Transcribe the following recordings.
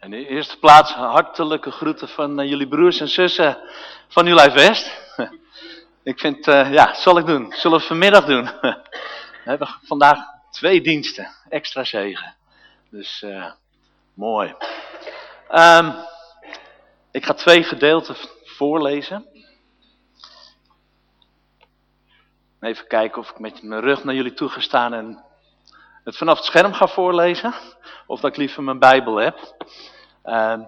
In de eerste plaats hartelijke groeten van uh, jullie broers en zussen van uw Lijf West. ik vind, uh, ja, zal ik doen. Zullen we vanmiddag doen. we hebben vandaag twee diensten, extra zegen. Dus uh, mooi. Um, ik ga twee gedeelten voorlezen. Even kijken of ik met mijn rug naar jullie toe ga staan en het vanaf het scherm ga voorlezen. Of dat ik liever mijn Bijbel heb. Uh,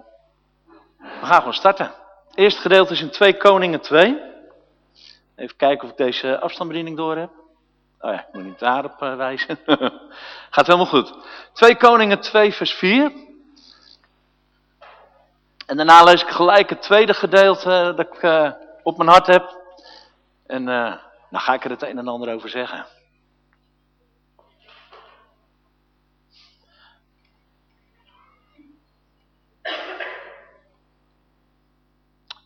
we gaan gewoon starten. Het eerste gedeelte is in 2 Koningen 2. Even kijken of ik deze afstandsbediening door heb. Oh ja, ik moet niet daarop uh, wijzen. Gaat helemaal goed. 2 Koningen 2 vers 4. En daarna lees ik gelijk het tweede gedeelte dat ik uh, op mijn hart heb. En uh, dan ga ik er het een en ander over zeggen.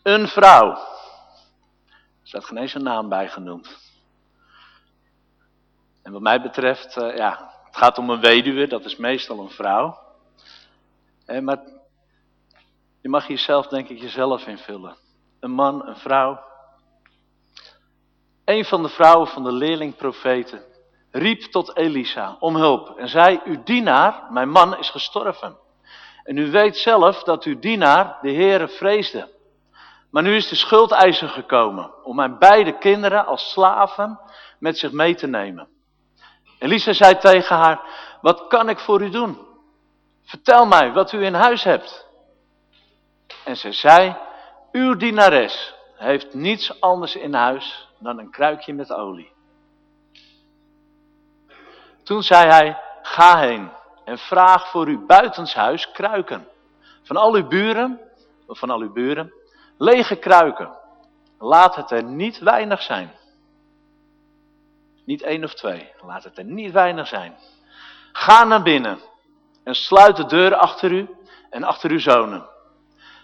Een vrouw. Er staat geen eens een naam bij genoemd. En wat mij betreft, uh, ja, het gaat om een weduwe, dat is meestal een vrouw. Eh, maar je mag jezelf, denk ik, jezelf invullen. Een man, een vrouw. Een van de vrouwen van de leerlingprofeten riep tot Elisa om hulp en zei, uw dienaar, mijn man, is gestorven. En u weet zelf dat uw dienaar de Heere vreesde. Maar nu is de schuldeiser gekomen om mijn beide kinderen als slaven met zich mee te nemen. Elisa zei tegen haar, wat kan ik voor u doen? Vertel mij wat u in huis hebt. En ze zei, uw dienares heeft niets anders in huis dan een kruikje met olie. Toen zei hij, ga heen en vraag voor uw buitenshuis kruiken. Van al uw buren, van al uw buren, lege kruiken. Laat het er niet weinig zijn. Niet één of twee, laat het er niet weinig zijn. Ga naar binnen en sluit de deur achter u en achter uw zonen.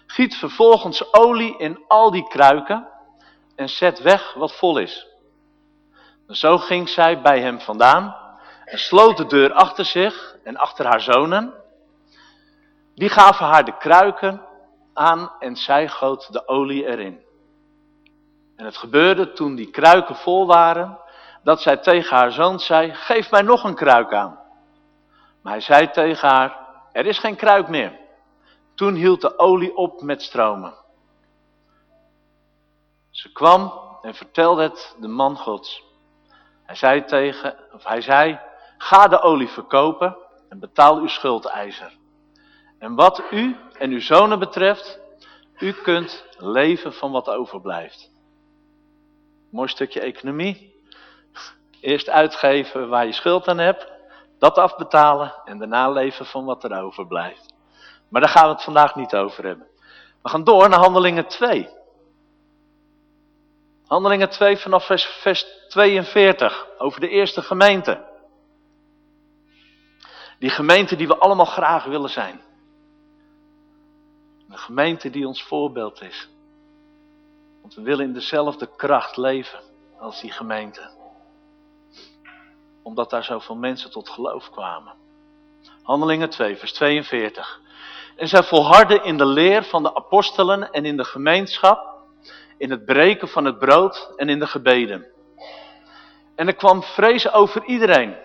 Giet vervolgens olie in al die kruiken en zet weg wat vol is. Zo ging zij bij hem vandaan en sloot de deur achter zich en achter haar zonen. Die gaven haar de kruiken aan en zij goot de olie erin. En het gebeurde toen die kruiken vol waren, dat zij tegen haar zoon zei, geef mij nog een kruik aan. Maar hij zei tegen haar, er is geen kruik meer. Toen hield de olie op met stromen. Ze kwam en vertelde het de man gods. Hij zei tegen, of hij zei, ga de olie verkopen en betaal uw schuldeiser. En wat u en uw zonen betreft, u kunt leven van wat overblijft. Mooi stukje economie. Eerst uitgeven waar je schuld aan hebt, dat afbetalen en daarna leven van wat er overblijft. Maar daar gaan we het vandaag niet over hebben. We gaan door naar handelingen 2. Handelingen 2 vanaf vers, vers 42 over de eerste gemeente. Die gemeente die we allemaal graag willen zijn. Een gemeente die ons voorbeeld is. Want we willen in dezelfde kracht leven als die gemeente. Omdat daar zoveel mensen tot geloof kwamen. Handelingen 2, vers 42. En zij volharden in de leer van de apostelen en in de gemeenschap, in het breken van het brood en in de gebeden. En er kwam vrees over iedereen.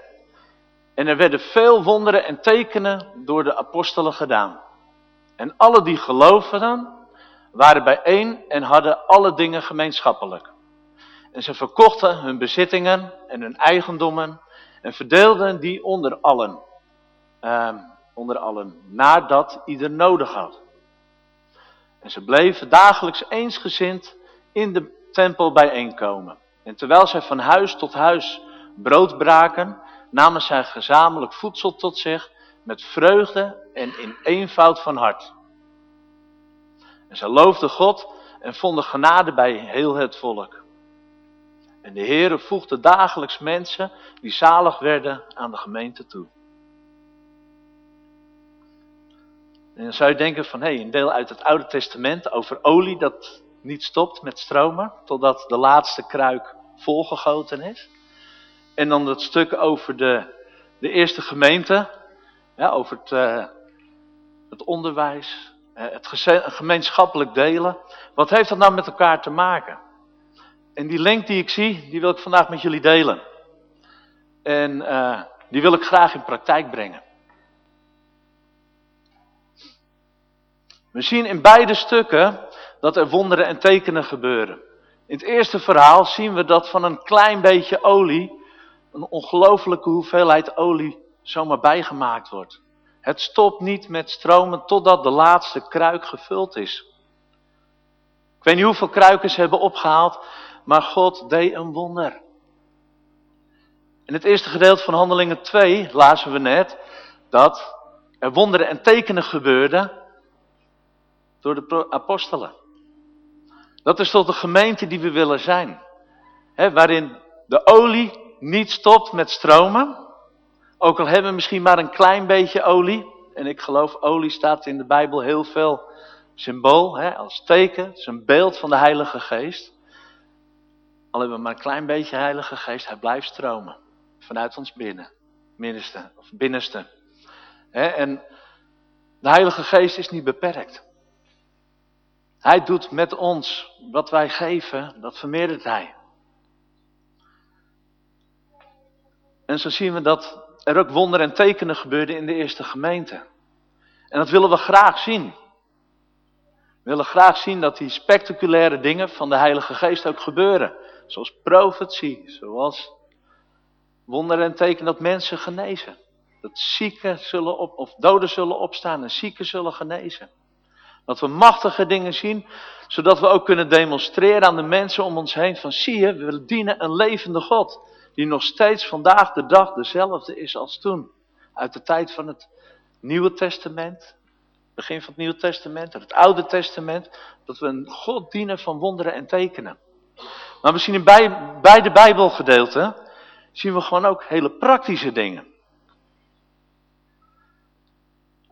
En er werden veel wonderen en tekenen door de apostelen gedaan. En alle die geloofden waren bijeen en hadden alle dingen gemeenschappelijk. En ze verkochten hun bezittingen en hun eigendommen en verdeelden die onder allen. Uh, onder allen, nadat ieder nodig had. En ze bleven dagelijks eensgezind in de tempel bijeenkomen. En terwijl zij van huis tot huis brood braken, namen zij gezamenlijk voedsel tot zich met vreugde en in eenvoud van hart. En zij loofden God en vonden genade bij heel het volk. En de Heere voegde dagelijks mensen die zalig werden aan de gemeente toe. En dan zou je denken van, hé, hey, een deel uit het Oude Testament over olie dat niet stopt met stromen, totdat de laatste kruik volgegoten is. En dan dat stuk over de, de eerste gemeente, ja, over het uh, het onderwijs, het gemeenschappelijk delen. Wat heeft dat nou met elkaar te maken? En die link die ik zie, die wil ik vandaag met jullie delen. En uh, die wil ik graag in praktijk brengen. We zien in beide stukken dat er wonderen en tekenen gebeuren. In het eerste verhaal zien we dat van een klein beetje olie, een ongelofelijke hoeveelheid olie, zomaar bijgemaakt wordt. Het stopt niet met stromen totdat de laatste kruik gevuld is. Ik weet niet hoeveel kruikers hebben opgehaald, maar God deed een wonder. In het eerste gedeelte van Handelingen 2 lazen we net dat er wonderen en tekenen gebeurden door de apostelen. Dat is tot de gemeente die we willen zijn. waarin de olie niet stopt met stromen. Ook al hebben we misschien maar een klein beetje olie. En ik geloof olie staat in de Bijbel heel veel symbool, als teken. Het is een beeld van de Heilige Geest. Al hebben we maar een klein beetje Heilige Geest, hij blijft stromen. Vanuit ons binnen, of binnenste. en de Heilige Geest is niet beperkt. Hij doet met ons wat wij geven, dat vermeerdert hij. En zo zien we dat er ook wonderen en tekenen gebeurden in de eerste gemeente. En dat willen we graag zien. We willen graag zien dat die spectaculaire dingen van de Heilige Geest ook gebeuren. Zoals profetie, zoals wonderen en tekenen dat mensen genezen. Dat zieken zullen op, of doden zullen opstaan en zieken zullen genezen. Dat we machtige dingen zien, zodat we ook kunnen demonstreren aan de mensen om ons heen van zie je, we dienen een levende God. Die nog steeds vandaag de dag dezelfde is als toen. Uit de tijd van het Nieuwe Testament, begin van het Nieuwe Testament, het Oude Testament. Dat we een God dienen van wonderen en tekenen. Maar zien in beide Bijbelgedeelten, zien we gewoon ook hele praktische dingen.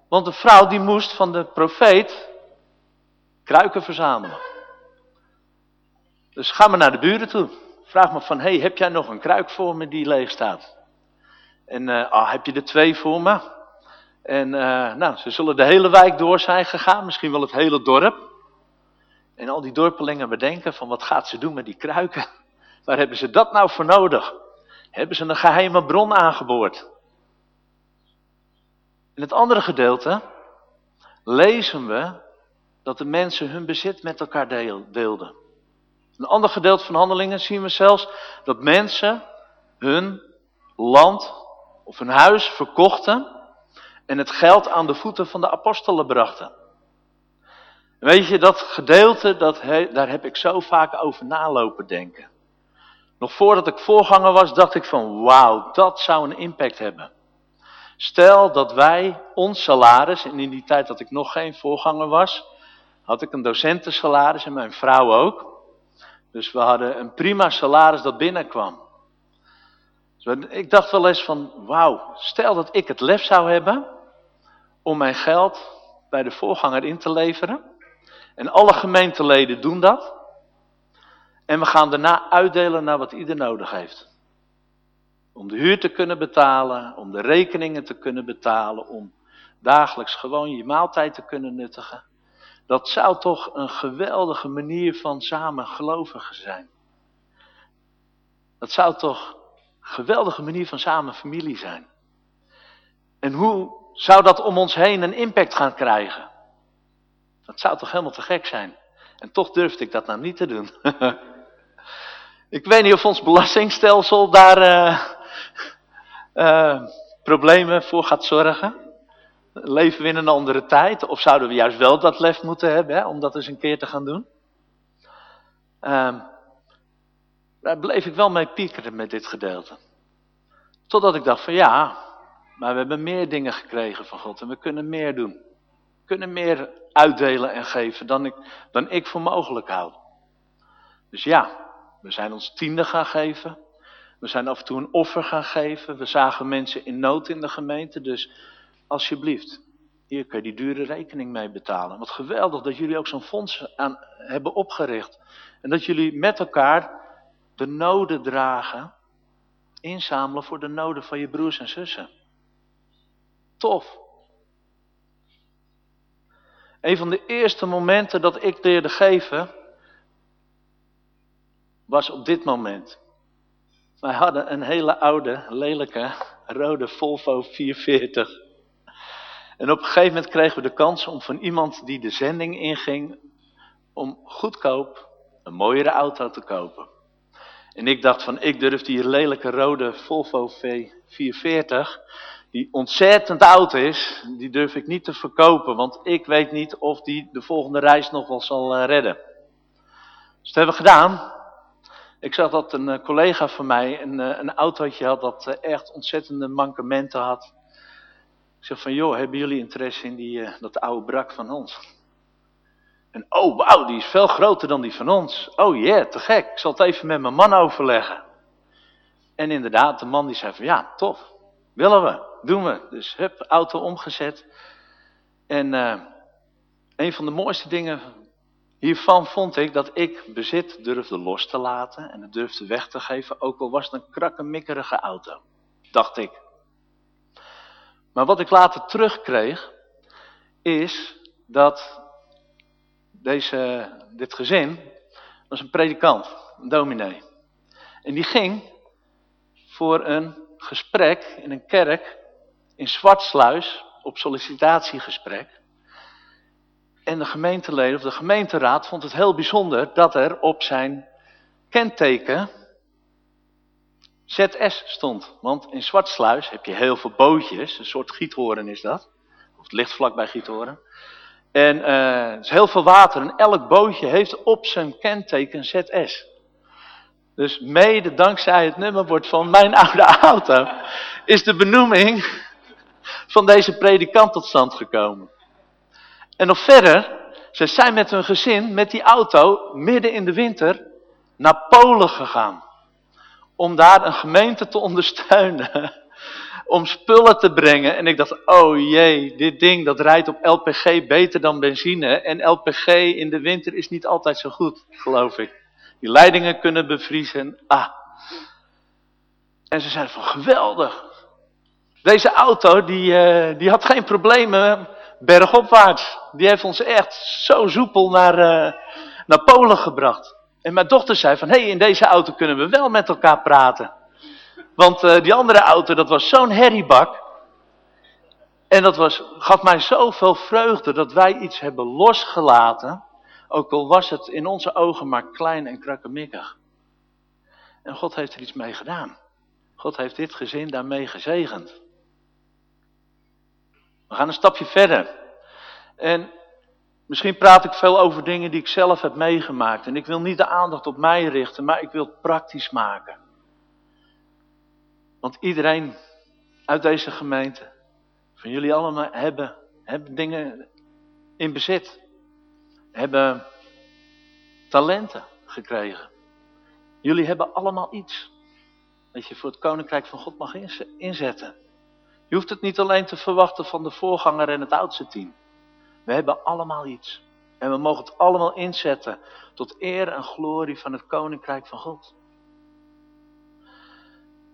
Want de vrouw die moest van de profeet kruiken verzamelen. Dus ga maar naar de buren toe. Vraag me van, hey, heb jij nog een kruik voor me die leeg staat? En uh, oh, heb je er twee voor me? En uh, nou, ze zullen de hele wijk door zijn gegaan, misschien wel het hele dorp. En al die dorpelingen bedenken van, wat gaat ze doen met die kruiken? Waar hebben ze dat nou voor nodig? Hebben ze een geheime bron aangeboord? In het andere gedeelte lezen we dat de mensen hun bezit met elkaar deelden. Een ander gedeelte van handelingen zien we zelfs dat mensen hun land of hun huis verkochten en het geld aan de voeten van de apostelen brachten. Weet je, dat gedeelte, dat daar heb ik zo vaak over nalopen denken. Nog voordat ik voorganger was, dacht ik van wauw, dat zou een impact hebben. Stel dat wij ons salaris, en in die tijd dat ik nog geen voorganger was, had ik een docentensalaris en mijn vrouw ook. Dus we hadden een prima salaris dat binnenkwam. Dus ik dacht wel eens van, wauw, stel dat ik het lef zou hebben om mijn geld bij de voorganger in te leveren. En alle gemeenteleden doen dat. En we gaan daarna uitdelen naar wat ieder nodig heeft. Om de huur te kunnen betalen, om de rekeningen te kunnen betalen, om dagelijks gewoon je maaltijd te kunnen nuttigen. Dat zou toch een geweldige manier van samen gelovigen zijn. Dat zou toch een geweldige manier van samen familie zijn. En hoe zou dat om ons heen een impact gaan krijgen? Dat zou toch helemaal te gek zijn. En toch durfde ik dat nou niet te doen. ik weet niet of ons belastingstelsel daar uh, uh, problemen voor gaat zorgen. Leven we in een andere tijd? Of zouden we juist wel dat lef moeten hebben hè, om dat eens een keer te gaan doen? Um, daar bleef ik wel mee piekeren met dit gedeelte. Totdat ik dacht van ja, maar we hebben meer dingen gekregen van God en we kunnen meer doen. We kunnen meer uitdelen en geven dan ik, dan ik voor mogelijk houd. Dus ja, we zijn ons tiende gaan geven. We zijn af en toe een offer gaan geven. We zagen mensen in nood in de gemeente, dus Alsjeblieft, hier kun je die dure rekening mee betalen. Wat geweldig dat jullie ook zo'n fonds aan hebben opgericht. En dat jullie met elkaar de noden dragen, inzamelen voor de noden van je broers en zussen. Tof. Een van de eerste momenten dat ik leerde geven, was op dit moment. Wij hadden een hele oude, lelijke, rode Volvo 440. En op een gegeven moment kregen we de kans om van iemand die de zending inging, om goedkoop een mooiere auto te kopen. En ik dacht van, ik durf die lelijke rode Volvo V440, die ontzettend oud is, die durf ik niet te verkopen, want ik weet niet of die de volgende reis nog wel zal eh, redden. Dus dat hebben we gedaan. Ik zag dat een eh, collega van mij een, eh, een autootje had dat echt ontzettende mankementen had. Zeg van, joh, hebben jullie interesse in die, dat oude brak van ons? En oh wauw, die is veel groter dan die van ons. Oh yeah, te gek. Ik zal het even met mijn man overleggen. En inderdaad, de man die zei van ja, tof. Willen we, doen we. Dus hup, auto omgezet. En uh, een van de mooiste dingen hiervan vond ik dat ik bezit durfde los te laten en het durfde weg te geven, ook al was het een krakkemikkerige auto, dacht ik. Maar wat ik later terugkreeg, is dat deze, dit gezin was een predikant, een dominee. En die ging voor een gesprek in een kerk in Zwartsluis op sollicitatiegesprek. En de gemeenteleden of de gemeenteraad vond het heel bijzonder dat er op zijn kenteken ZS stond. Want in Zwartsluis heb je heel veel bootjes, een soort giethoren is dat. Of het ligt vlakbij giethoren. En uh, is heel veel water en elk bootje heeft op zijn kenteken ZS. Dus mede dankzij het nummerbord van mijn oude auto is de benoeming van deze predikant tot stand gekomen. En nog verder, ze zijn met hun gezin, met die auto, midden in de winter, naar Polen gegaan. Om daar een gemeente te ondersteunen om spullen te brengen. En ik dacht, oh jee, dit ding dat rijdt op LPG beter dan benzine. En LPG in de winter is niet altijd zo goed, geloof ik. Die leidingen kunnen bevriezen. Ah. En ze zeiden van, geweldig. Deze auto, die, uh, die had geen problemen bergopwaarts. Die heeft ons echt zo soepel naar, uh, naar Polen gebracht. En mijn dochter zei van, hé, hey, in deze auto kunnen we wel met elkaar praten. Want uh, die andere auto, dat was zo'n herriebak. En dat was, gaf mij zoveel vreugde dat wij iets hebben losgelaten. Ook al was het in onze ogen maar klein en krakkemikkig. En God heeft er iets mee gedaan. God heeft dit gezin daarmee gezegend. We gaan een stapje verder. En misschien praat ik veel over dingen die ik zelf heb meegemaakt. En ik wil niet de aandacht op mij richten, maar ik wil het praktisch maken. Want iedereen uit deze gemeente, van jullie allemaal, hebben, hebben dingen in bezit. Hebben talenten gekregen. Jullie hebben allemaal iets. Dat je voor het koninkrijk van God mag inzetten. Je hoeft het niet alleen te verwachten van de voorganger en het oudste team. We hebben allemaal iets. En we mogen het allemaal inzetten tot eer en glorie van het koninkrijk van God.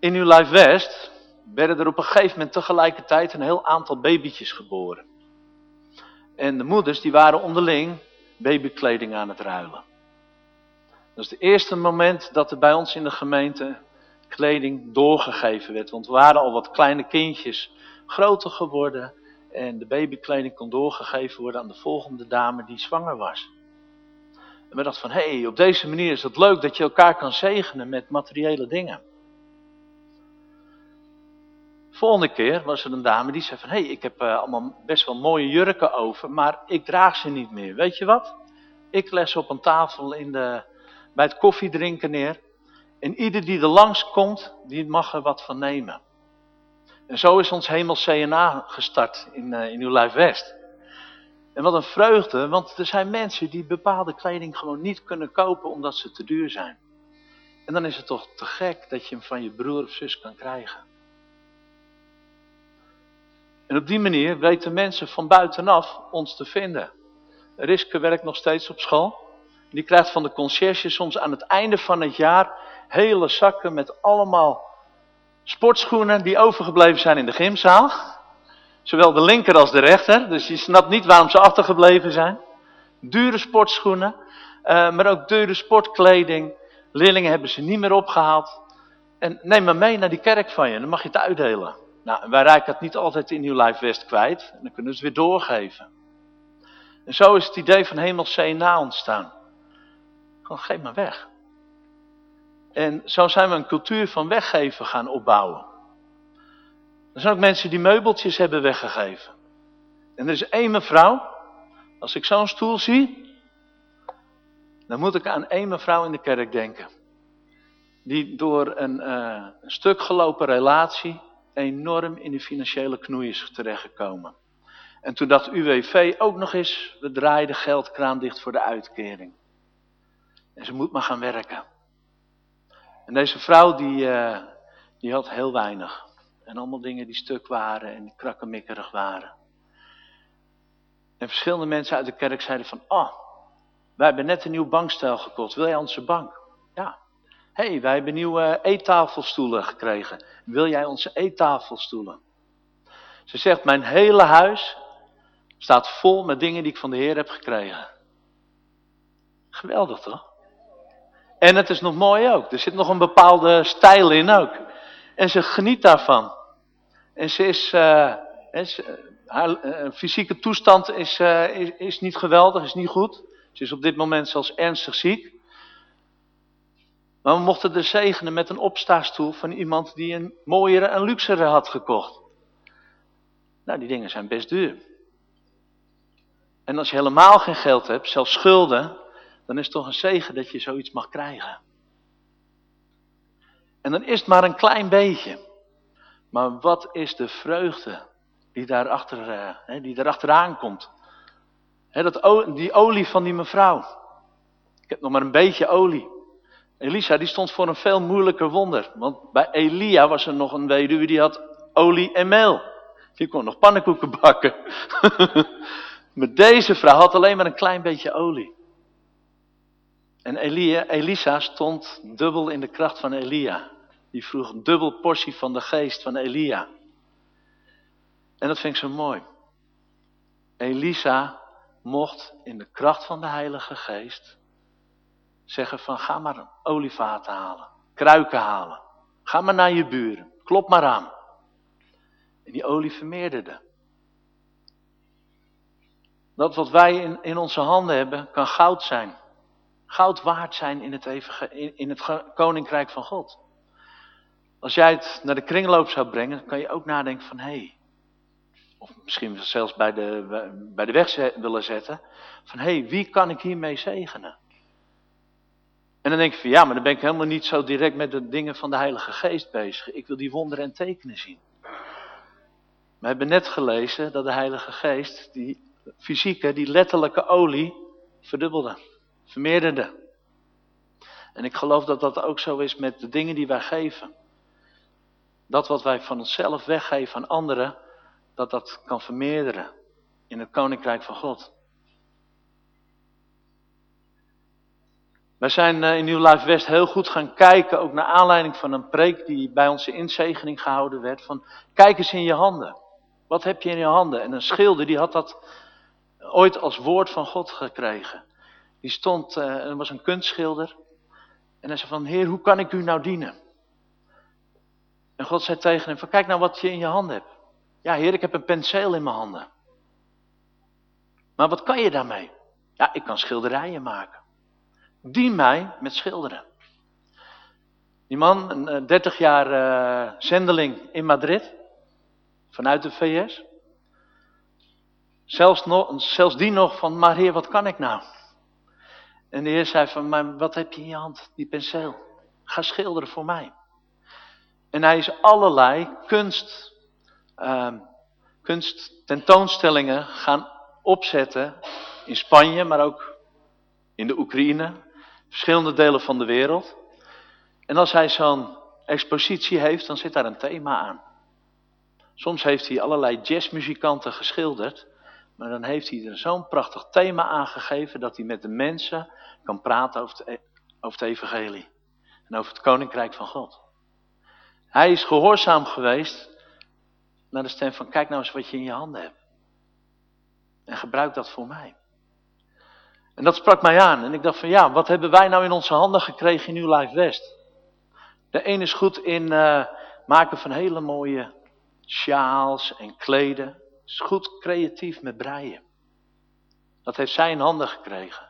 In uw Life West werden er op een gegeven moment tegelijkertijd een heel aantal babytjes geboren. En de moeders die waren onderling babykleding aan het ruilen. Dat is het eerste moment dat er bij ons in de gemeente kleding doorgegeven werd. Want we waren al wat kleine kindjes groter geworden. En de babykleding kon doorgegeven worden aan de volgende dame die zwanger was. En we dachten van, hé, hey, op deze manier is het leuk dat je elkaar kan zegenen met materiële dingen. Volgende keer was er een dame die zei van, hé, hey, ik heb uh, allemaal best wel mooie jurken over, maar ik draag ze niet meer. Weet je wat? Ik leg ze op een tafel in de, bij het koffiedrinken neer. En ieder die er langs komt, die mag er wat van nemen. En zo is ons hemels CNA gestart in, uh, in Nieuw Life West. En wat een vreugde, want er zijn mensen die bepaalde kleding gewoon niet kunnen kopen omdat ze te duur zijn. En dan is het toch te gek dat je hem van je broer of zus kan krijgen. En op die manier weten mensen van buitenaf ons te vinden. Riske werkt nog steeds op school. Die krijgt van de conciërge soms aan het einde van het jaar hele zakken met allemaal sportschoenen die overgebleven zijn in de gymzaal. Zowel de linker als de rechter. Dus je snapt niet waarom ze achtergebleven zijn. Dure sportschoenen. Uh, maar ook dure sportkleding. Leerlingen hebben ze niet meer opgehaald. En neem maar mee naar die kerk van je. Dan mag je het uitdelen. Nou, wij raken het niet altijd in Nieuw Life West kwijt. Dan kunnen we het weer doorgeven. En zo is het idee van hemels na ontstaan. Geef maar weg. En zo zijn we een cultuur van weggeven gaan opbouwen. Er zijn ook mensen die meubeltjes hebben weggegeven. En er is één mevrouw, als ik zo'n stoel zie, dan moet ik aan één mevrouw in de kerk denken. Die door een, uh, stuk gelopen relatie enorm in de financiële knoei is terechtgekomen. En toen dacht UWV ook nog eens, we draaien de geldkraan dicht voor de uitkering. En ze moet maar gaan werken. En deze vrouw die, uh, die had heel weinig. En allemaal dingen die stuk waren en die krakkemikkerig waren. En verschillende mensen uit de kerk zeiden van, oh, wij hebben net een nieuw bankstel gekocht. Wil jij onze bank? Ja. Hé, hey, wij hebben nieuwe eettafelstoelen gekregen. Wil jij onze eettafelstoelen? Ze zegt, mijn hele huis staat vol met dingen die ik van de Heer heb gekregen. Geweldig toch? En het is nog mooi ook. Er zit nog een bepaalde stijl in ook. En ze geniet daarvan. En ze is, uh, haar uh, fysieke toestand is, is, niet geweldig, is niet goed. Ze is op dit moment zelfs ernstig ziek. Maar we mochten er zegenen met een opstaarstoel van iemand die een mooiere en luxere had gekocht. Nou, die dingen zijn best duur. En als je helemaal geen geld hebt, zelfs schulden, dan is het toch een zegen dat je zoiets mag krijgen. En dan is het maar een klein beetje. Maar wat is de vreugde die, daarachter, uh, die erachteraan komt? He, dat, die olie van die mevrouw. Ik heb nog maar een beetje olie. Elisa die stond voor een veel moeilijker wonder. Want bij Elia was er nog een weduwe die had olie en meel. Die kon nog pannenkoeken bakken. maar deze vrouw had alleen maar een klein beetje olie. En Elia, Elisa stond dubbel in de kracht van Elia. Die vroeg een dubbel portie van de geest van Elia. En dat vind ik mooi. Elisa mocht in de kracht van de Heilige Geest zeggen van ga maar olievaten halen, kruiken halen. Ga maar naar je buren, klop maar aan. En die olie vermeerderde. Dat wat wij in, in onze handen hebben, kan goud zijn. Goud waard zijn in het, in, het koninkrijk van God. Als jij het naar de kringloop zou brengen, kan je ook nadenken van hé, hey, of misschien zelfs bij de, bij de weg willen zetten, van hé, hey, wie kan ik hiermee zegenen? En dan denk je van ja, maar dan ben ik helemaal niet zo direct met de dingen van de Heilige Geest bezig. Ik wil die wonderen en tekenen zien. We hebben net gelezen dat de Heilige Geest die fysieke, die letterlijke olie verdubbelde, vermeerderde. En ik geloof dat dat ook zo is met de dingen die wij geven. Dat wat wij van onszelf weggeven aan anderen, dat dat kan vermeerderen in het koninkrijk van God. Wij zijn eh, in Nieuw Life West heel goed gaan kijken, ook naar aanleiding van een preek die bij onze inzegening gehouden werd. Van, kijk eens in je handen. Wat heb je in je handen? En een schilder die had dat ooit als woord van God gekregen. Die stond, uh, er was een kunstschilder. En hij zei van, heer, hoe kan ik u nou dienen? En God zei tegen hem van, kijk nou wat je in je handen hebt. Ja, heer, ik heb een penseel in mijn handen. Maar wat kan je daarmee? Ja, ik kan schilderijen maken. Dien mij met schilderen. Die man, een 30 jaar uh, zendeling in Madrid, vanuit de VS. Zelfs, zelfs die nog van, maar heer, wat kan ik nou? En de heer zei van, maar wat heb je in je hand, die penseel? Ga schilderen voor mij. En hij is allerlei kunst, uh, kunsttentoonstellingen gaan opzetten in Spanje, maar ook in de Oekraïne, verschillende delen van de wereld. En als hij zo'n expositie heeft, dan zit daar een thema aan. Soms heeft hij allerlei jazzmuzikanten geschilderd, maar dan heeft hij er zo'n prachtig thema aangegeven dat hij met de mensen kan praten over het, e-, over evangelie en over het koninkrijk van God. Hij is gehoorzaam geweest naar de stem van kijk nou eens wat je in je handen hebt. En gebruik dat voor mij. En dat sprak mij aan. En ik dacht van ja, wat hebben wij nou in onze handen gekregen in New Life West? De een is goed in uh, maken van hele mooie sjaals en kleden. Is goed creatief met breien. Dat heeft zij in handen gekregen.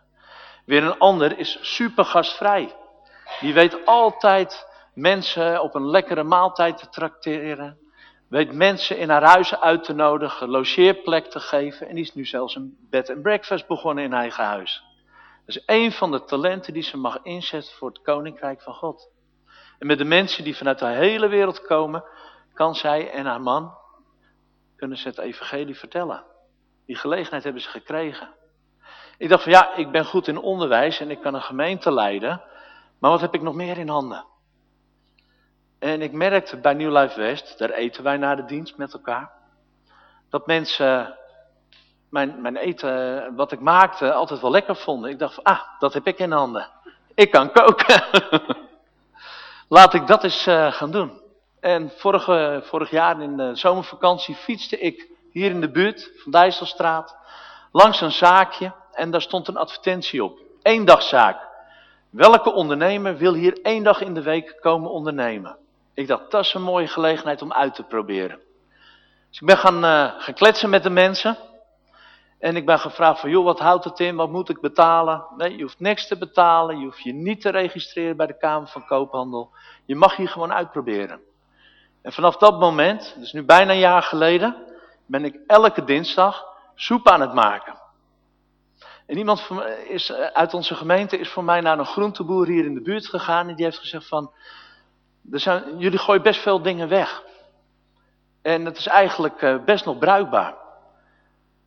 Weer een ander is super gastvrij. Die weet altijd mensen op een lekkere maaltijd te trakteren. Weet mensen in haar huizen uit te nodigen, logeerplek te geven. En die is nu zelfs een bed and breakfast begonnen in eigen huis. Dat is een van de talenten die ze mag inzetten voor het koninkrijk van God. En met de mensen die vanuit de hele wereld komen, kan zij en haar man, kunnen ze het evangelie vertellen. Die gelegenheid hebben ze gekregen. Ik dacht van ja, ik ben goed in onderwijs en ik kan een gemeente leiden. Maar wat heb ik nog meer in handen? En ik merkte bij New Life West, daar eten wij na de dienst met elkaar. Dat mensen mijn, mijn eten, wat ik maakte, altijd wel lekker vonden. Ik dacht van, ah, dat heb ik in handen. Ik kan koken. Laat ik dat eens uh, gaan doen. En vorig jaar in de zomervakantie fietste ik hier in de buurt van Dijsselstraat langs een zaakje en daar stond een advertentie op. Eendagzaak. Welke ondernemer wil hier één dag in de week komen ondernemen? Ik dacht, dat is een mooie gelegenheid om uit te proberen. Dus ik ben gaan, uh, gaan kletsen met de mensen. En ik ben gevraagd van, joh, wat houdt het in? Wat moet ik betalen? Nee, je hoeft niks te betalen. Je hoeft je niet te registreren bij de Kamer van Koophandel. Je mag hier gewoon uitproberen. En vanaf dat moment, dus nu bijna een jaar geleden, ben ik elke dinsdag soep aan het maken. En iemand is, eh, uit onze gemeente is voor mij naar een groenteboer hier in de buurt gegaan. En die heeft gezegd van, er zijn, jullie gooien best veel dingen weg. En het is eigenlijk eh, best nog bruikbaar.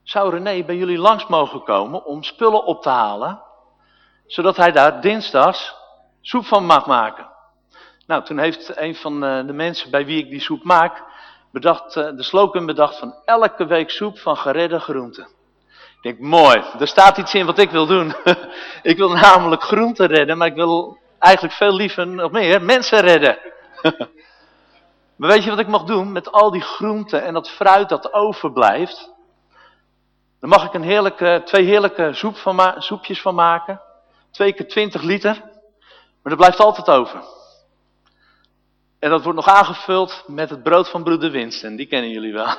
Zou René bij jullie langs mogen komen om spullen op te halen, zodat hij daar dinsdags soep van mag maken? Nou, toen heeft een van eh, de mensen bij wie ik die soep maak, bedacht, de slogan bedacht van elke week soep van geredde groenten. Ik denk, mooi, er staat iets in wat ik wil doen. ik wil namelijk groenten redden, maar ik wil eigenlijk veel liever nog meer mensen redden. maar weet je wat ik mag doen met al die groenten en dat fruit dat overblijft? Dan mag ik een heerlijke, twee heerlijke soep van soepjes van maken. Twee keer twintig liter. Maar dat blijft altijd over. En dat wordt nog aangevuld met het brood van broeder Winston. Die kennen jullie wel.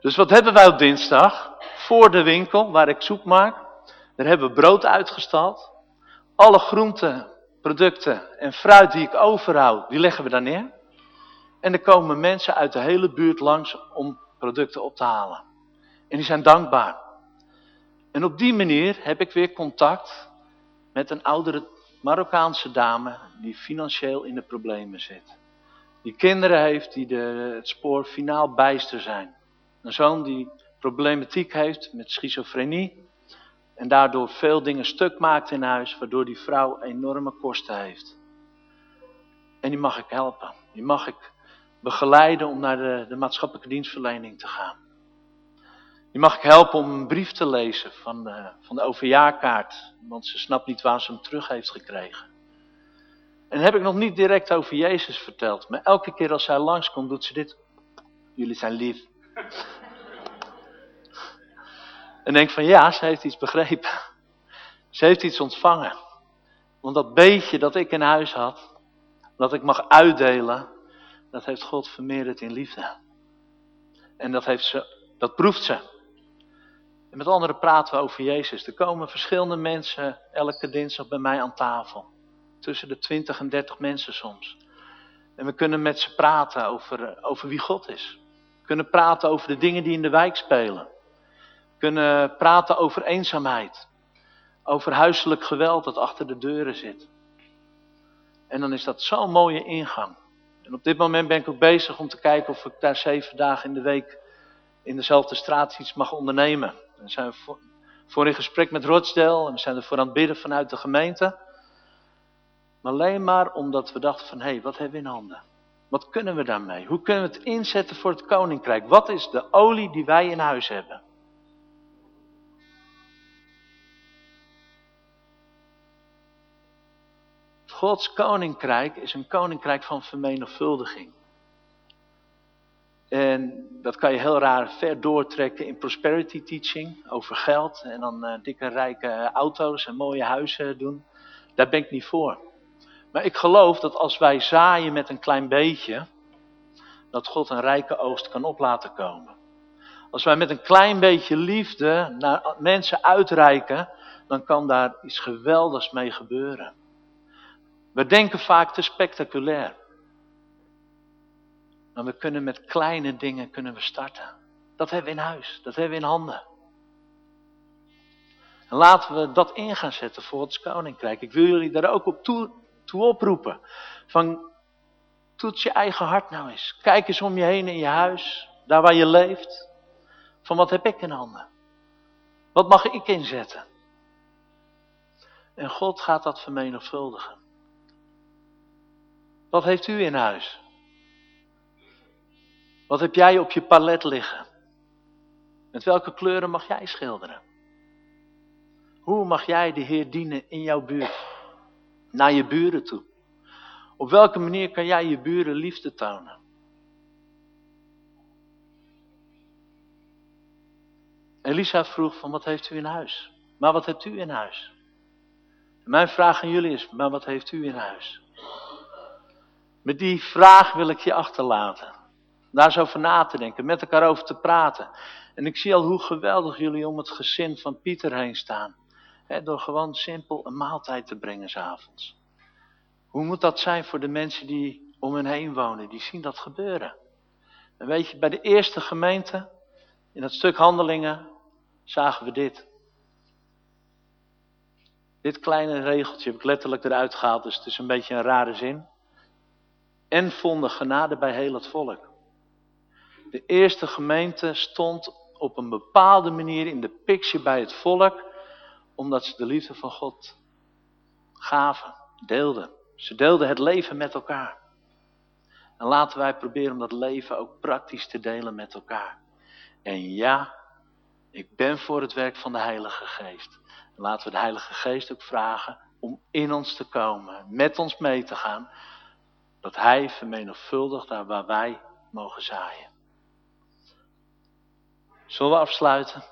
Dus wat hebben wij op dinsdag? voor de winkel waar ik soep maak. Daar hebben we brood uitgestald. Alle groenten, producten en fruit die ik overhoud, die leggen we daar neer. En er komen mensen uit de hele buurt langs om producten op te halen. En die zijn dankbaar. En op die manier heb ik weer contact met een oudere Marokkaanse dame die financieel in de problemen zit. Die kinderen heeft die de, het spoor finaal bijster zijn. Een zoon die problematiek heeft met schizofrenie. En daardoor veel dingen stuk maakt in huis, waardoor die vrouw enorme kosten heeft. En die mag ik helpen. Die mag ik begeleiden om naar de, de maatschappelijke dienstverlening te gaan. Die mag ik helpen om een brief te lezen van de, van de overjaarkaart. Want ze snapt niet waar ze hem terug heeft gekregen. En heb ik nog niet direct over Jezus verteld. Maar elke keer als zij langskomt doet ze dit. Jullie zijn lief. En denk van ja, ze heeft iets begrepen. Ze heeft iets ontvangen. Want dat beetje dat ik in huis had, dat ik mag uitdelen, dat heeft God vermeerderd in liefde. En dat, heeft ze, dat proeft ze. En met anderen praten we over Jezus. Er komen verschillende mensen elke dinsdag bij mij aan tafel. Tussen de 20 en 30 mensen soms. En we kunnen met ze praten over, over wie God is. We kunnen praten over de dingen die in de wijk spelen kunnen praten over eenzaamheid. Over huiselijk geweld dat achter de deuren zit. En dan is dat zo'n mooie ingang. En op dit moment ben ik ook bezig om te kijken of ik daar zeven dagen in de week in dezelfde straat iets mag ondernemen. Dan zijn we voor, voor in gesprek met Rochdale en we zijn er voor aan het bidden vanuit de gemeente. Maar alleen maar omdat we dachten van, hé, hey, wat hebben we in handen? Wat kunnen we daarmee? Hoe kunnen we het inzetten voor het koninkrijk? Wat is de olie die wij in huis hebben? Gods koninkrijk is een koninkrijk van vermenigvuldiging. En dat kan je heel raar ver doortrekken in prosperity teaching over geld. En dan uh, dikke rijke auto's en mooie huizen doen. Daar ben ik niet voor. Maar ik geloof dat als wij zaaien met een klein beetje, dat God een rijke oogst kan op laten komen. Als wij met een klein beetje liefde naar mensen uitreiken, dan kan daar iets geweldigs mee gebeuren. We denken vaak te spectaculair. Maar we kunnen met kleine dingen kunnen we starten. Dat hebben we in huis, dat hebben we in handen. En laten we dat in gaan zetten voor het koninkrijk. Ik wil jullie daar ook op toe, toe oproepen. Van, toets je eigen hart nou eens. Kijk eens om je heen in je huis, daar waar je leeft. Van wat heb ik in handen? Wat mag ik inzetten? En God gaat dat vermenigvuldigen. Wat heeft u in huis? Wat heb jij op je palet liggen? Met welke kleuren mag jij schilderen? Hoe mag jij de Heer dienen in jouw buurt? Naar je buren toe. Op welke manier kan jij je buren liefde tonen? Elisa vroeg van wat heeft u in huis? Maar wat hebt u in huis? mijn vraag aan jullie is, maar wat heeft u in huis? Met die vraag wil ik je achterlaten. Daar eens over na te denken, met elkaar over te praten. En ik zie al hoe geweldig jullie om het gezin van Pieter heen staan. door gewoon simpel een maaltijd te brengen s'avonds. Hoe moet dat zijn voor de mensen die om hen heen wonen? Die zien dat gebeuren. En weet je, bij de eerste gemeente, in het stuk handelingen, zagen we dit. Dit kleine regeltje heb ik letterlijk eruit gehaald, dus het is een beetje een rare zin. En vonden genade bij heel het volk. De eerste gemeente stond op een bepaalde manier in de picture bij het volk, omdat ze de liefde van God gaven, deelden. Ze deelden het leven met elkaar. En laten wij proberen om dat leven ook praktisch te delen met elkaar. En ja, ik ben voor het werk van de Heilige Geest. En laten we de Heilige Geest ook vragen om in ons te komen, met ons mee te gaan, dat Hij vermenigvuldigt daar waar wij mogen zaaien. Zullen we afsluiten?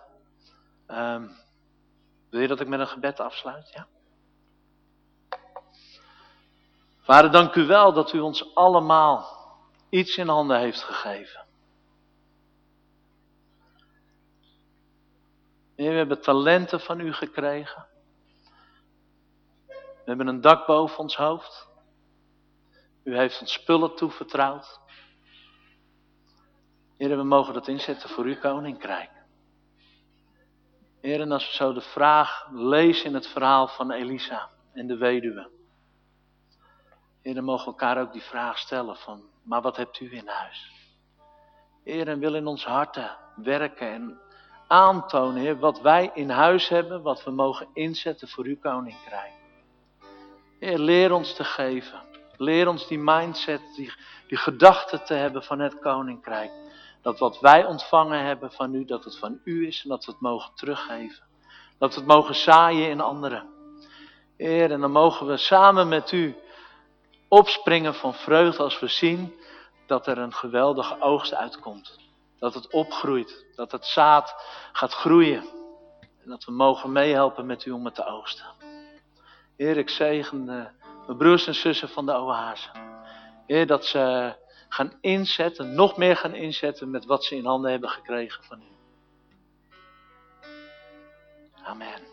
Um, wil je dat ik met een gebed afsluit? Ja? Vader, dank u wel dat u ons allemaal iets in handen heeft gegeven. Heer, we hebben talenten van u gekregen. We hebben een dak boven ons hoofd. U heeft ons spullen toevertrouwd. Heer, we mogen dat inzetten voor uw koninkrijk. Heer, en als we zo de vraag lezen in het verhaal van Elisa en de weduwe. Heer, dan mogen elkaar ook die vraag stellen van, maar wat hebt u in huis? Heer, en wil in ons harten werken en aantonen, wat wij in huis hebben, wat we mogen inzetten voor uw koninkrijk. Heer, leer ons te geven. Leer ons die mindset, die, die gedachte te hebben van het koninkrijk. Dat wat wij ontvangen hebben van u, dat het van u is en dat we het mogen teruggeven. Dat we het mogen zaaien in anderen. Heer, en dan mogen we samen met u opspringen van vreugde als we zien dat er een geweldige oogst uitkomt. Dat het opgroeit, dat het zaad gaat groeien. En dat we mogen meehelpen met u om het te oogsten. Heer, ik zegen de, mijn broers en zussen van de oasen. Heer, dat ze gaan inzetten, nog meer gaan inzetten met wat ze in handen hebben gekregen van u. Amen.